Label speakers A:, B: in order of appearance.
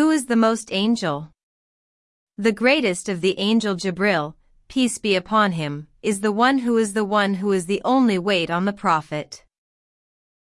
A: Who is the most angel? The greatest of the angel Jibril, peace be upon him, is the one who is the one who is the only weight on the Prophet.